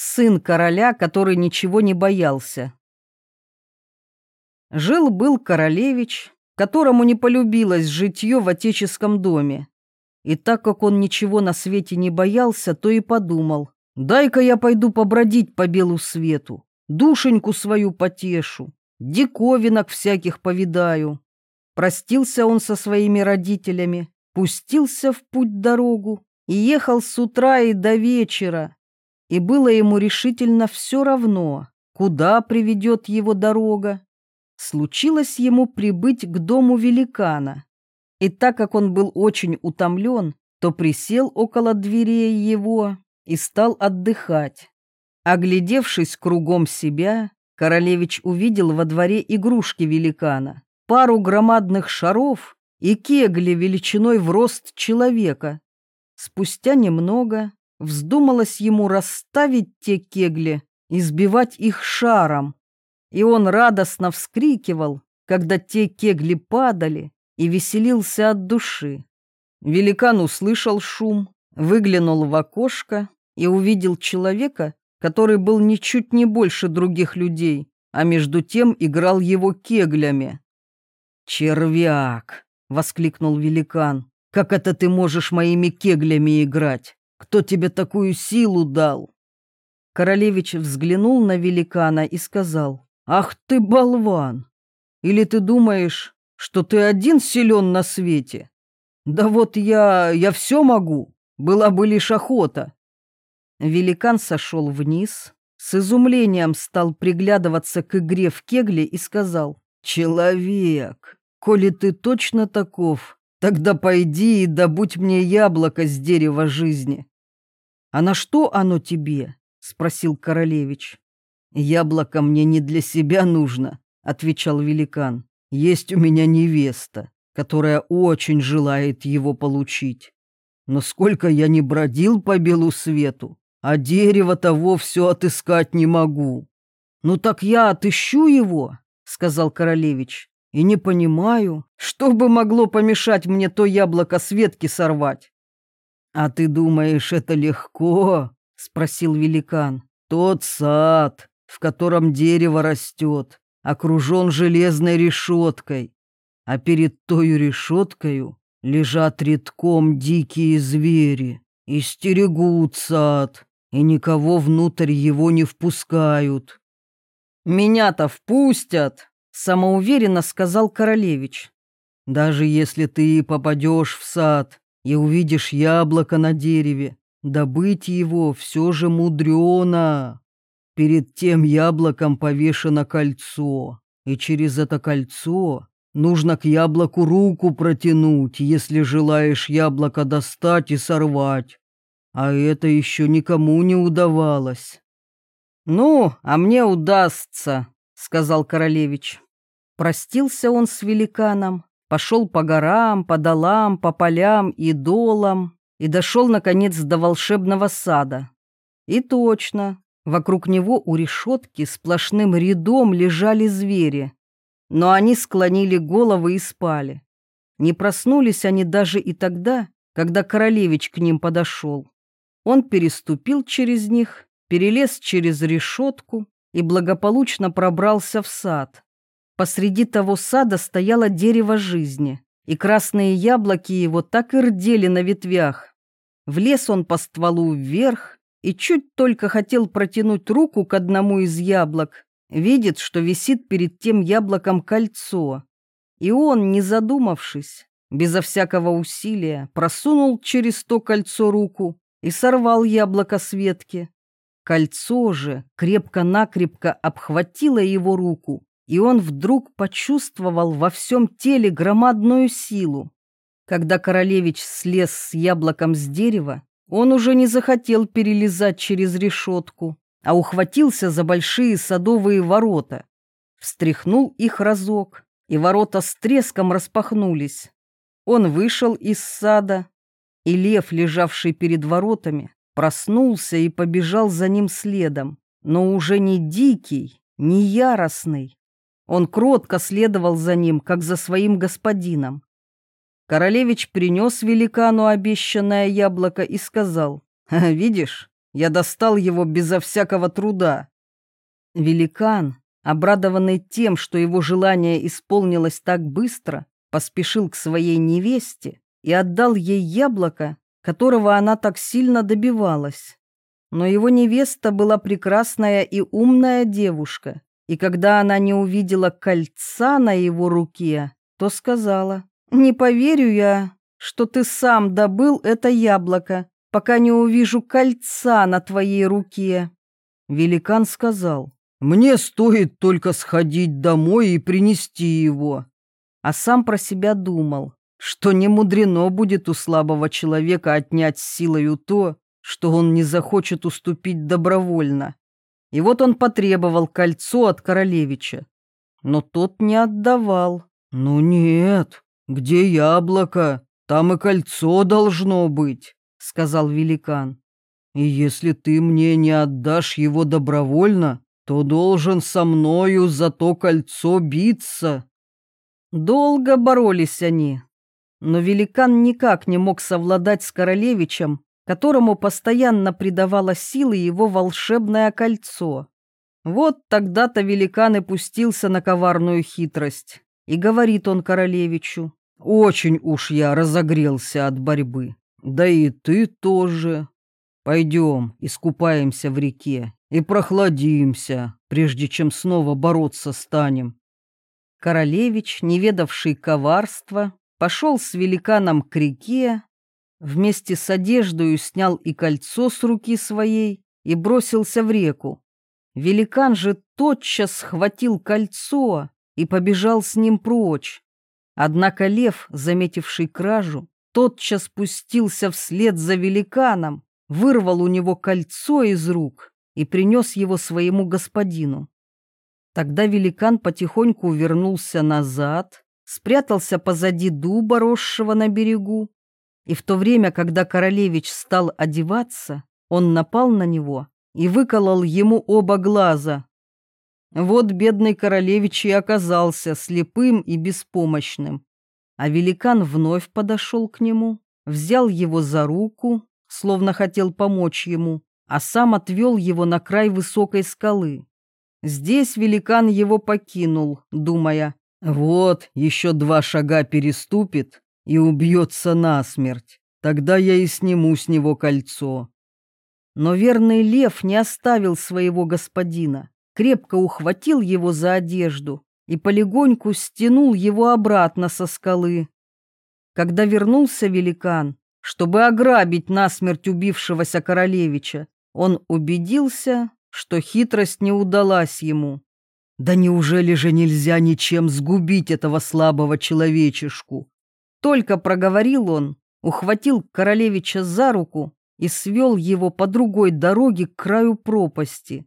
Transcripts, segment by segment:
сын короля, который ничего не боялся. Жил-был королевич, которому не полюбилось житье в отеческом доме. И так как он ничего на свете не боялся, то и подумал, дай-ка я пойду побродить по белу свету, душеньку свою потешу, диковинок всяких повидаю. Простился он со своими родителями, пустился в путь-дорогу и ехал с утра и до вечера. И было ему решительно все равно, куда приведет его дорога. Случилось ему прибыть к дому великана. И так как он был очень утомлен, то присел около дверей его и стал отдыхать. Оглядевшись кругом себя, королевич увидел во дворе игрушки великана, пару громадных шаров и кегли величиной в рост человека. Спустя немного вздумалось ему расставить те кегли и сбивать их шаром. И он радостно вскрикивал, когда те кегли падали, и веселился от души. Великан услышал шум, выглянул в окошко и увидел человека, который был ничуть не больше других людей, а между тем играл его кеглями. «Червяк!» — воскликнул великан. «Как это ты можешь моими кеглями играть? Кто тебе такую силу дал?» Королевич взглянул на великана и сказал, «Ах ты, болван! Или ты думаешь, что ты один силен на свете? Да вот я, я все могу, была бы лишь охота». Великан сошел вниз, с изумлением стал приглядываться к игре в кегле и сказал, «Человек, коли ты точно таков, тогда пойди и добудь мне яблоко с дерева жизни». «А на что оно тебе?» — спросил королевич. «Яблоко мне не для себя нужно», — отвечал великан. «Есть у меня невеста, которая очень желает его получить. Но сколько я не бродил по белу свету, а дерево того все отыскать не могу». «Ну так я отыщу его», — сказал королевич, «и не понимаю, что бы могло помешать мне то яблоко с ветки сорвать». «А ты думаешь, это легко?» — спросил великан. «Тот сад, в котором дерево растет, окружен железной решеткой, а перед той решеткою лежат редком дикие звери и стерегут сад, и никого внутрь его не впускают». «Меня-то впустят!» — самоуверенно сказал королевич. «Даже если ты попадешь в сад, и увидишь яблоко на дереве, добыть его все же мудрено. Перед тем яблоком повешено кольцо, и через это кольцо нужно к яблоку руку протянуть, если желаешь яблоко достать и сорвать. А это еще никому не удавалось. «Ну, а мне удастся», — сказал королевич. Простился он с великаном, пошел по горам, по долам, по полям и долам и дошел, наконец, до волшебного сада. И точно, вокруг него у решетки сплошным рядом лежали звери, но они склонили головы и спали. Не проснулись они даже и тогда, когда королевич к ним подошел. Он переступил через них, перелез через решетку и благополучно пробрался в сад. Посреди того сада стояло дерево жизни, и красные яблоки его так и рдели на ветвях. Влез он по стволу вверх и чуть только хотел протянуть руку к одному из яблок, видит, что висит перед тем яблоком кольцо. И он, не задумавшись, безо всякого усилия, просунул через то кольцо руку и сорвал яблоко с ветки. Кольцо же крепко-накрепко обхватило его руку и он вдруг почувствовал во всем теле громадную силу. Когда королевич слез с яблоком с дерева, он уже не захотел перелезать через решетку, а ухватился за большие садовые ворота. Встряхнул их разок, и ворота с треском распахнулись. Он вышел из сада, и лев, лежавший перед воротами, проснулся и побежал за ним следом, но уже не дикий, не яростный, он кротко следовал за ним, как за своим господином. Королевич принес великану обещанное яблоко и сказал, «Видишь, Я достал его безо всякого труда». Великан, обрадованный тем, что его желание исполнилось так быстро, поспешил к своей невесте и отдал ей яблоко, которого она так сильно добивалась. Но его невеста была прекрасная и умная девушка, и когда она не увидела кольца на его руке, то сказала, «Не поверю я, что ты сам добыл это яблоко, пока не увижу кольца на твоей руке». Великан сказал, «Мне стоит только сходить домой и принести его». А сам про себя думал, что не мудрено будет у слабого человека отнять силою то, что он не захочет уступить добровольно. И вот он потребовал кольцо от королевича, но тот не отдавал. «Ну нет, где яблоко? Там и кольцо должно быть», — сказал великан. «И если ты мне не отдашь его добровольно, то должен со мною за то кольцо биться». Долго боролись они, но великан никак не мог совладать с королевичем, которому постоянно придавало силы его волшебное кольцо. Вот тогда-то великан и пустился на коварную хитрость. И говорит он королевичу, «Очень уж я разогрелся от борьбы. Да и ты тоже. Пойдем, искупаемся в реке и прохладимся, прежде чем снова бороться станем». Королевич, не ведавший коварства, пошел с великаном к реке, вместе с одеждою снял и кольцо с руки своей и бросился в реку. Великан же тотчас схватил кольцо и побежал с ним прочь. Однако лев, заметивший кражу, тотчас спустился вслед за великаном, вырвал у него кольцо из рук и принес его своему господину. Тогда великан потихоньку вернулся назад, спрятался позади дуба, росшего на берегу, и в то время, когда королевич стал одеваться, он напал на него и выколол ему оба глаза. Вот бедный королевич и оказался слепым и беспомощным. А великан вновь подошел к нему, взял его за руку, словно хотел помочь ему, а сам отвел его на край высокой скалы. Здесь великан его покинул, думая, вот еще два шага переступит и убьется насмерть. Тогда я и сниму с него кольцо. Но верный лев не оставил своего господина крепко ухватил его за одежду и полегоньку стянул его обратно со скалы. Когда вернулся великан, чтобы ограбить насмерть убившегося королевича, он убедился, что хитрость не удалась ему. Да неужели же нельзя ничем сгубить этого слабого человечешку? Только проговорил он, ухватил королевича за руку и свел его по другой дороге к краю пропасти.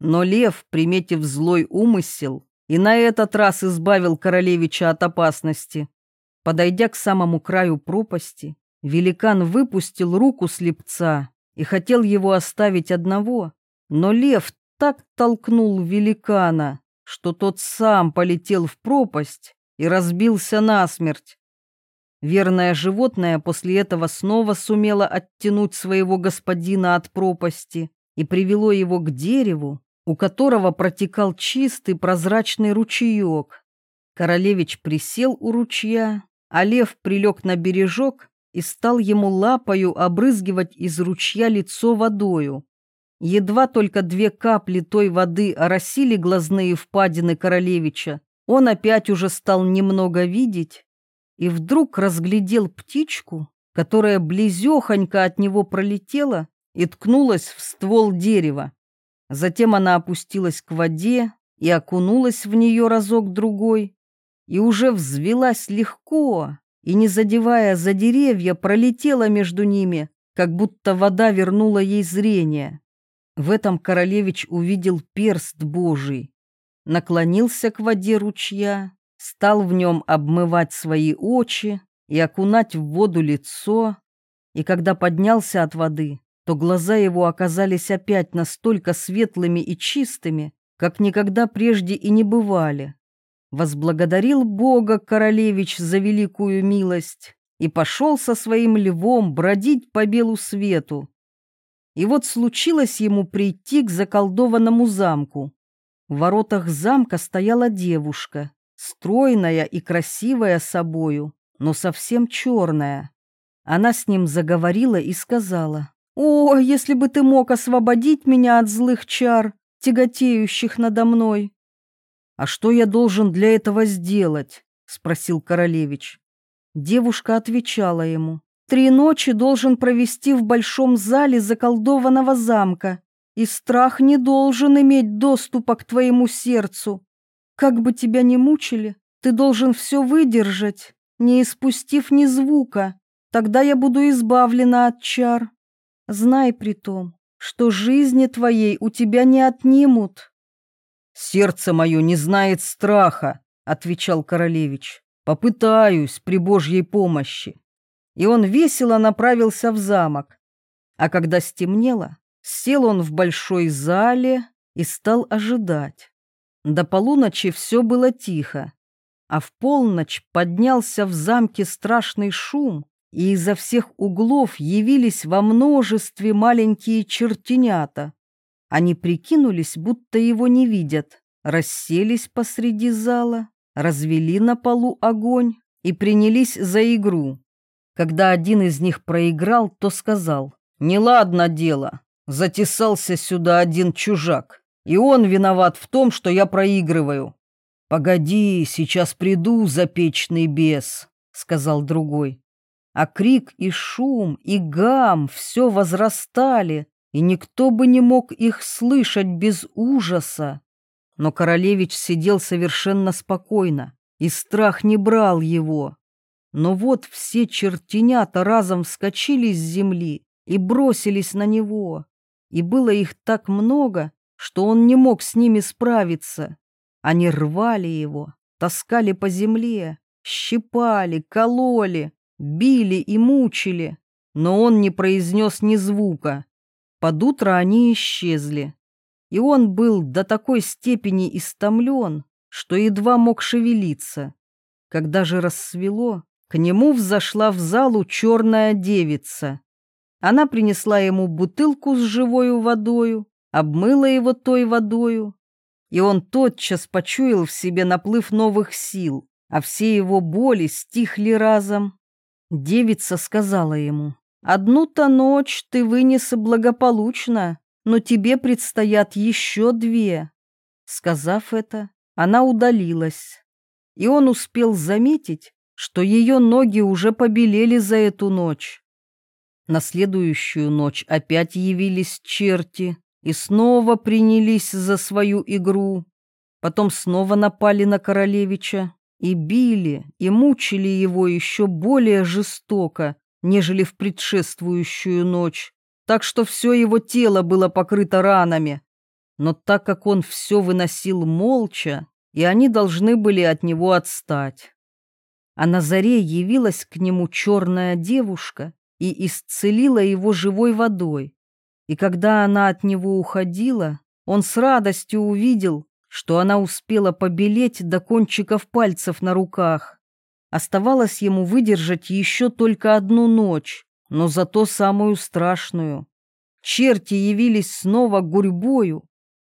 Но лев, приметив злой умысел, и на этот раз избавил королевича от опасности. Подойдя к самому краю пропасти, великан выпустил руку слепца и хотел его оставить одного, но лев так толкнул великана, что тот сам полетел в пропасть и разбился насмерть. Верное животное после этого снова сумело оттянуть своего господина от пропасти и привело его к дереву, у которого протекал чистый прозрачный ручеек. Королевич присел у ручья, а лев прилег на бережок и стал ему лапою обрызгивать из ручья лицо водою. Едва только две капли той воды оросили глазные впадины королевича, он опять уже стал немного видеть и вдруг разглядел птичку, которая близехонько от него пролетела и ткнулась в ствол дерева. Затем она опустилась к воде и окунулась в нее разок-другой, и уже взвелась легко, и, не задевая за деревья, пролетела между ними, как будто вода вернула ей зрение. В этом королевич увидел перст Божий, наклонился к воде ручья, стал в нем обмывать свои очи и окунать в воду лицо, и когда поднялся от воды, то глаза его оказались опять настолько светлыми и чистыми, как никогда прежде и не бывали. Возблагодарил Бога королевич за великую милость и пошел со своим львом бродить по белу свету. И вот случилось ему прийти к заколдованному замку. В воротах замка стояла девушка, стройная и красивая собою, но совсем черная. Она с ним заговорила и сказала, «О, если бы ты мог освободить меня от злых чар, тяготеющих надо мной!» «А что я должен для этого сделать?» — спросил королевич. Девушка отвечала ему, «Три ночи должен провести в большом зале заколдованного замка, и страх не должен иметь доступа к твоему сердцу. Как бы тебя ни мучили, ты должен все выдержать, не испустив ни звука, тогда я буду избавлена от чар. Знай при том, что жизни твоей у тебя не отнимут. «Сердце мое не знает страха», — отвечал королевич. «Попытаюсь при Божьей помощи». И он весело направился в замок. А когда стемнело, сел он в большой зале и стал ожидать. До полуночи все было тихо, а в полночь поднялся в замке страшный шум, и изо всех углов явились во множестве маленькие чертенята. Они прикинулись, будто его не видят, расселись посреди зала, развели на полу огонь и принялись за игру. Когда один из них проиграл, то сказал, «Неладно дело, затесался сюда один чужак, и он виноват в том, что я проигрываю». «Погоди, сейчас приду, запечный бес», — сказал другой. А крик и шум, и гам все возрастали, и никто бы не мог их слышать без ужаса. Но королевич сидел совершенно спокойно, и страх не брал его. Но вот все чертенята разом вскочили с земли и бросились на него. И было их так много, что он не мог с ними справиться. Они рвали его, таскали по земле, щипали, кололи, били и мучили, но он не произнес ни звука. Под утро они исчезли, и он был до такой степени истомлен, что едва мог шевелиться. Когда же рассвело, к нему взошла в залу черная девица. Она принесла ему бутылку с живою водою, обмыла его той водою, и он тотчас почуял в себе наплыв новых сил, а все его боли стихли разом. Девица сказала ему, Одну-то ночь ты вынес благополучно, но тебе предстоят еще две. Сказав это, она удалилась, и он успел заметить, что ее ноги уже побелели за эту ночь. На следующую ночь опять явились черти и снова принялись за свою игру. Потом снова напали на королевича и били, и мучили его еще более жестоко, нежели в предшествующую ночь, так что все его тело было покрыто ранами. Но так как он все выносил молча, и они должны были от него отстать. А на заре явилась к нему черная девушка и исцелила его живой водой. И когда она от него уходила, он с радостью увидел, что она успела побелеть до кончиков пальцев на руках. Оставалось ему выдержать еще только одну ночь, но зато самую страшную. Черти явились снова гурьбою.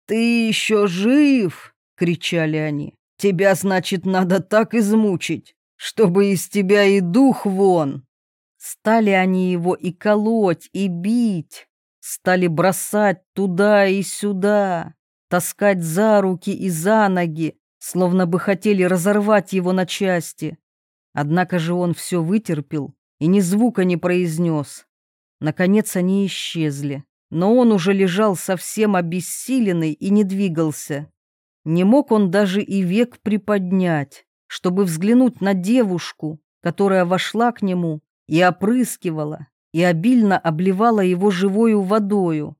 «Ты еще жив!» — кричали они. «Тебя, значит, надо так измучить, чтобы из тебя и дух вон!» Стали они его и колоть, и бить, стали бросать туда и сюда, таскать за руки и за ноги, словно бы хотели разорвать его на части. Однако же он все вытерпел и ни звука не произнес. Наконец они исчезли, но он уже лежал совсем обессиленный и не двигался. Не мог он даже и век приподнять, чтобы взглянуть на девушку, которая вошла к нему и опрыскивала, и обильно обливала его живою водою.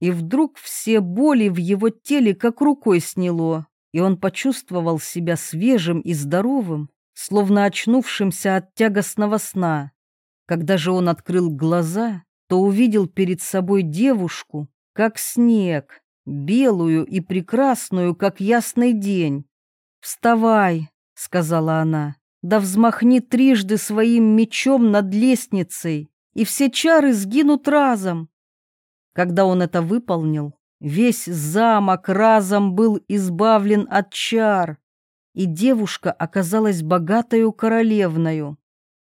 И вдруг все боли в его теле как рукой сняло, и он почувствовал себя свежим и здоровым, словно очнувшимся от тягостного сна. Когда же он открыл глаза, то увидел перед собой девушку, как снег, белую и прекрасную, как ясный день. «Вставай», — сказала она, — «да взмахни трижды своим мечом над лестницей, и все чары сгинут разом». Когда он это выполнил, весь замок разом был избавлен от чар, и девушка оказалась богатою королевною.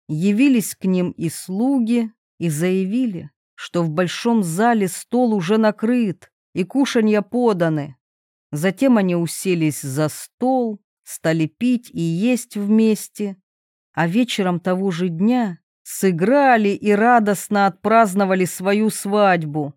Явились к ним и слуги, и заявили, что в большом зале стол уже накрыт, и кушанья поданы. Затем они уселись за стол, стали пить и есть вместе, а вечером того же дня сыграли и радостно отпраздновали свою свадьбу.